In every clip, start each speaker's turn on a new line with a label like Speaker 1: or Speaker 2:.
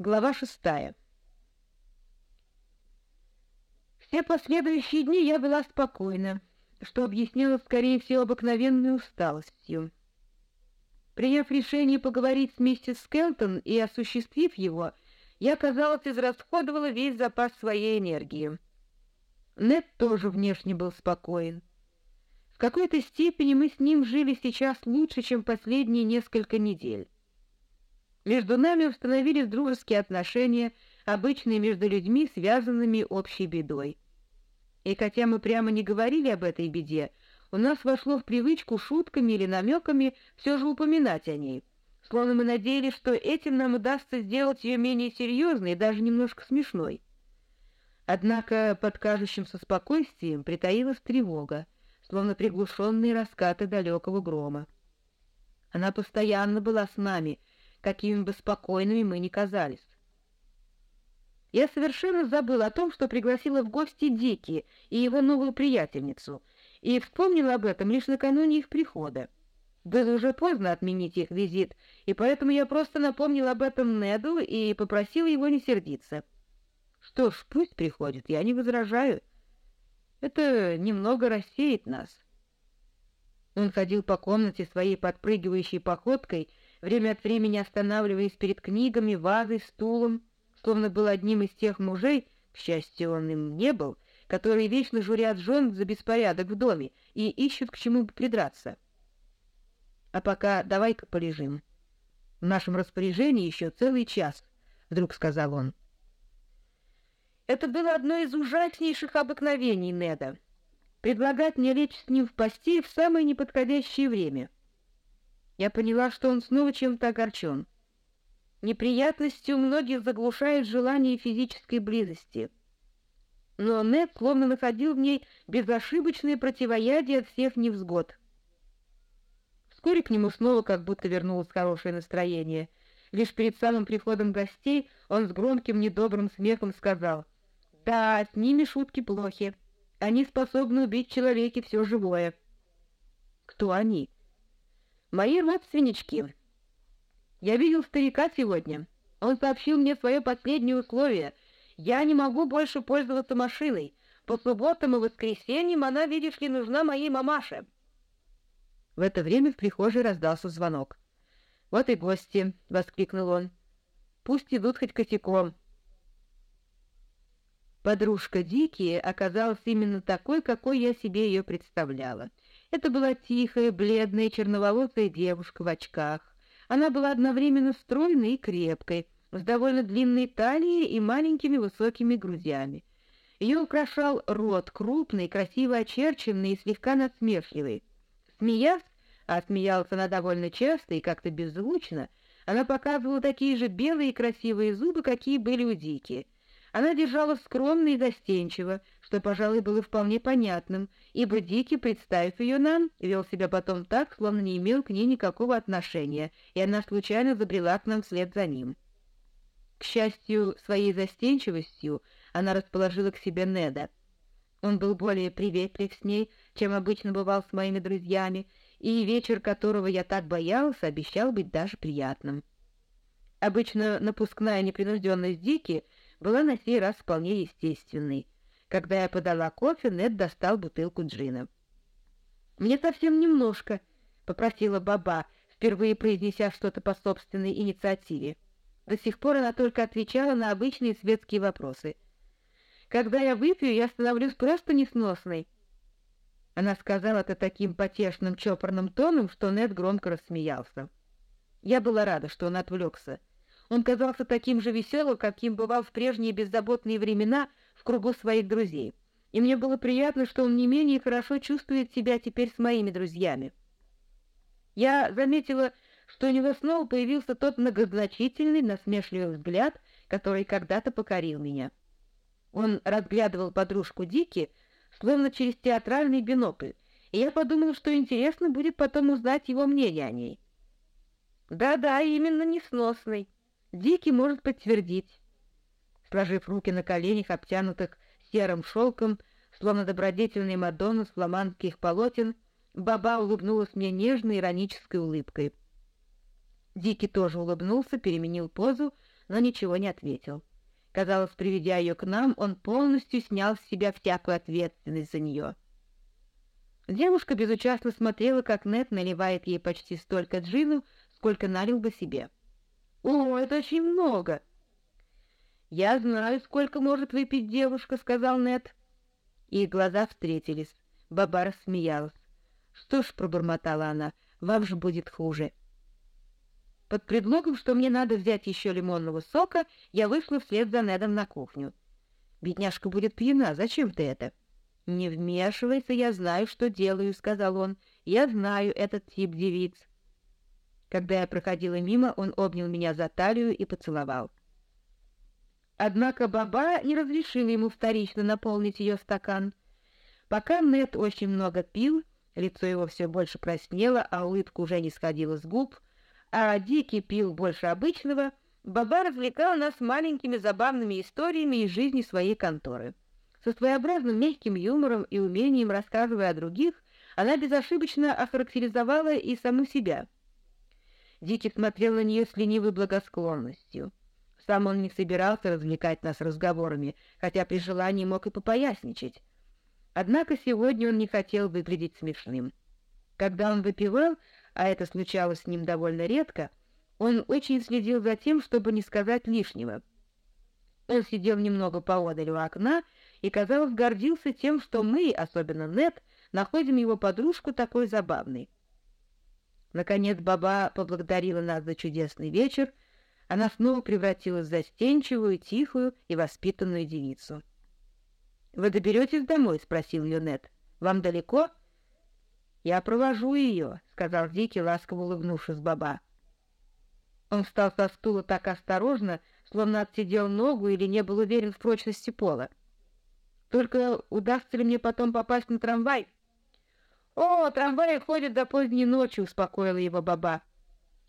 Speaker 1: Глава шестая. Все последующие дни я была спокойна, что объясняло, скорее всего, обыкновенной усталостью. Приняв решение поговорить с миссис Скелтон и осуществив его, я, казалось, израсходовала весь запас своей энергии. Нед тоже внешне был спокоен. В какой-то степени мы с ним жили сейчас лучше, чем последние несколько недель. Между нами установились дружеские отношения, обычные между людьми, связанными общей бедой. И хотя мы прямо не говорили об этой беде, у нас вошло в привычку шутками или намеками все же упоминать о ней, словно мы надеялись, что этим нам удастся сделать ее менее серьезной и даже немножко смешной. Однако под кажущимся спокойствием притаилась тревога, словно приглушенные раскаты далекого грома. Она постоянно была с нами — какими бы спокойными мы ни казались. Я совершенно забыла о том, что пригласила в гости Дики и его новую приятельницу, и вспомнила об этом лишь накануне их прихода. Было уже поздно отменить их визит, и поэтому я просто напомнила об этом Неду и попросила его не сердиться. Что ж, пусть приходит, я не возражаю. Это немного рассеет нас. Он ходил по комнате своей подпрыгивающей походкой время от времени останавливаясь перед книгами, вазой, стулом, словно был одним из тех мужей, к счастью, он им не был, которые вечно журят жен за беспорядок в доме и ищут к чему бы придраться. А пока давай-ка полежим. В нашем распоряжении еще целый час, — вдруг сказал он. Это было одно из ужаснейших обыкновений Неда — предлагать мне лечь с ним в постель в самое неподходящее время — я поняла, что он снова чем-то огорчен. Неприятности у многих заглушают желание физической близости. Но Нед словно находил в ней безошибочное противоядие от всех невзгод. Вскоре к нему снова как будто вернулось хорошее настроение. Лишь перед самым приходом гостей он с громким недобрым смехом сказал, «Да, с ними шутки плохи. Они способны убить человеке все живое». «Кто они?» Мои родственнички. Я видел старика сегодня. Он сообщил мне свое последнее условие. Я не могу больше пользоваться машиной. По субботам и воскресеньям она, видишь ли, нужна моей мамаше. В это время в прихожей раздался звонок. «Вот и гости!» — воскликнул он. «Пусть идут хоть косяком». Подружка Дики оказалась именно такой, какой я себе ее представляла — это была тихая, бледная, черноволосая девушка в очках. Она была одновременно стройной и крепкой, с довольно длинной талией и маленькими высокими грудями. Ее украшал рот, крупный, красиво очерченный и слегка насмешливый. Смеясь, а смеялась она довольно часто и как-то беззвучно, она показывала такие же белые и красивые зубы, какие были у Дики. Она держалась скромно и застенчиво, что, пожалуй, было вполне понятным, ибо Дикий, представив ее нам, вел себя потом так, словно не имел к ней никакого отношения, и она случайно забрела к нам вслед за ним. К счастью, своей застенчивостью она расположила к себе Неда. Он был более приветлив с ней, чем обычно бывал с моими друзьями, и вечер, которого я так боялся, обещал быть даже приятным. Обычно напускная непринужденность Дики была на сей раз вполне естественной. Когда я подала кофе, Нед достал бутылку джина. «Мне совсем немножко», — попросила Баба, впервые произнеся что-то по собственной инициативе. До сих пор она только отвечала на обычные светские вопросы. «Когда я выпью, я становлюсь просто несносной». Она сказала это таким потешным чопорным тоном, что Нед громко рассмеялся. Я была рада, что он отвлекся. Он казался таким же веселым, каким бывал в прежние беззаботные времена в кругу своих друзей. И мне было приятно, что он не менее хорошо чувствует себя теперь с моими друзьями. Я заметила, что у него снова появился тот многозначительный, насмешливый взгляд, который когда-то покорил меня. Он разглядывал подружку Дики, словно через театральный бинокль, и я подумала, что интересно будет потом узнать его мнение о ней. Да-да, именно несносный. Дикий может подтвердить. Сложив руки на коленях, обтянутых серым шелком, словно добродетельный Мадонна с фламандских полотен, Баба улыбнулась мне нежной иронической улыбкой. Дикий тоже улыбнулся, переменил позу, но ничего не ответил. Казалось, приведя ее к нам, он полностью снял с себя всякую ответственность за нее. Девушка безучастно смотрела, как Нет наливает ей почти столько джину, сколько налил бы себе. «О, это очень много!» «Я знаю, сколько может выпить девушка», — сказал Нет. Их глаза встретились. Баба рассмеялась. «Что ж», — пробормотала она, — «вам же будет хуже». Под предлогом, что мне надо взять еще лимонного сока, я вышла вслед за Недом на кухню. «Бедняжка будет пьяна, зачем ты это?» «Не вмешивайся, я знаю, что делаю», — сказал он. «Я знаю этот тип девиц». Когда я проходила мимо, он обнял меня за талию и поцеловал. Однако Баба не разрешила ему вторично наполнить ее стакан. Пока Нет очень много пил, лицо его все больше краснело, а улыбка уже не сходила с губ, а Дикий пил больше обычного, Баба развлекал нас маленькими забавными историями из жизни своей конторы. Со своеобразным мягким юмором и умением рассказывая о других, она безошибочно охарактеризовала и саму себя. Дикий смотрел на нее с ленивой благосклонностью. Сам он не собирался развлекать нас разговорами, хотя при желании мог и попоясничать. Однако сегодня он не хотел выглядеть смешным. Когда он выпивал, а это случалось с ним довольно редко, он очень следил за тем, чтобы не сказать лишнего. Он сидел немного поодаль у окна и, казалось, гордился тем, что мы, особенно Нет, находим его подружку такой забавной. Наконец Баба поблагодарила нас за чудесный вечер, она снова превратилась в застенчивую, тихую и воспитанную девицу. «Вы доберетесь домой?» — спросил ее. «Вам далеко?» «Я провожу ее», — сказал Дикий, ласково улыбнувшись Баба. Он встал со стула так осторожно, словно отсидел ногу или не был уверен в прочности пола. «Только удастся ли мне потом попасть на трамвай?» «О, трамваи ходят до поздней ночи», — успокоила его Баба.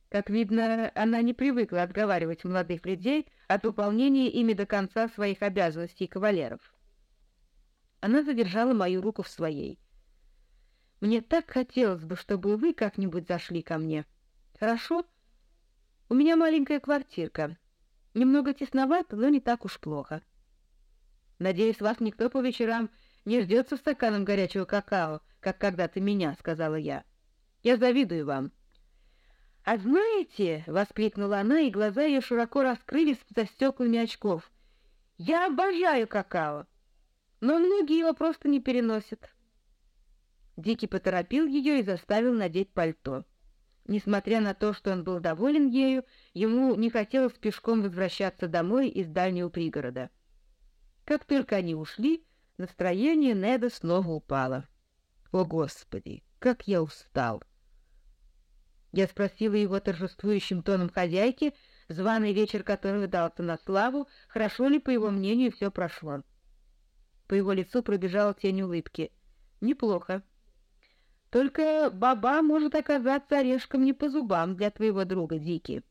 Speaker 1: Как видно, она не привыкла отговаривать молодых людей от выполнения ими до конца своих обязанностей кавалеров. Она задержала мою руку в своей. Мне так хотелось бы, чтобы вы как-нибудь зашли ко мне. Хорошо? У меня маленькая квартирка. Немного тесновато, но не так уж плохо. Надеюсь, вас никто по вечерам не ждет со стаканом горячего какао, как когда-то меня, — сказала я. Я завидую вам. «А знаете!» — воскликнула она, и глаза ее широко раскрылись за стеклами очков. «Я обожаю какао, но многие его просто не переносят». Дикий поторопил ее и заставил надеть пальто. Несмотря на то, что он был доволен ею, ему не хотелось пешком возвращаться домой из дальнего пригорода. Как только они ушли, настроение Неда снова упало. «О, Господи, как я устал!» Я спросила его торжествующим тоном хозяйки, званый вечер которого дался на славу, хорошо ли, по его мнению, все прошло. По его лицу пробежала тень улыбки. «Неплохо. Только баба может оказаться орешком не по зубам для твоего друга Дики».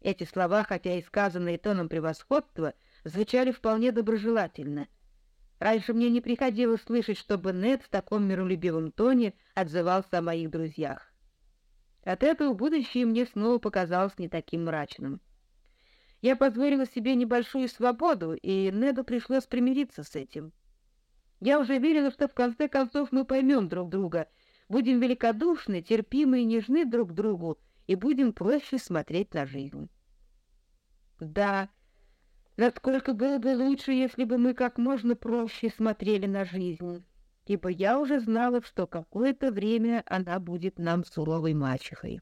Speaker 1: Эти слова, хотя и сказанные тоном превосходства, звучали вполне доброжелательно. Раньше мне не приходилось слышать, чтобы Нед в таком миролюбивом тоне отзывался о моих друзьях. От этого будущее мне снова показалось не таким мрачным. Я позволила себе небольшую свободу, и Неду пришлось примириться с этим. Я уже верила, что в конце концов мы поймем друг друга, будем великодушны, терпимы и нежны друг к другу, и будем проще смотреть на жизнь. Да, насколько было бы лучше, если бы мы как можно проще смотрели на жизнь ибо я уже знала, что какое-то время она будет нам суровой мачехой.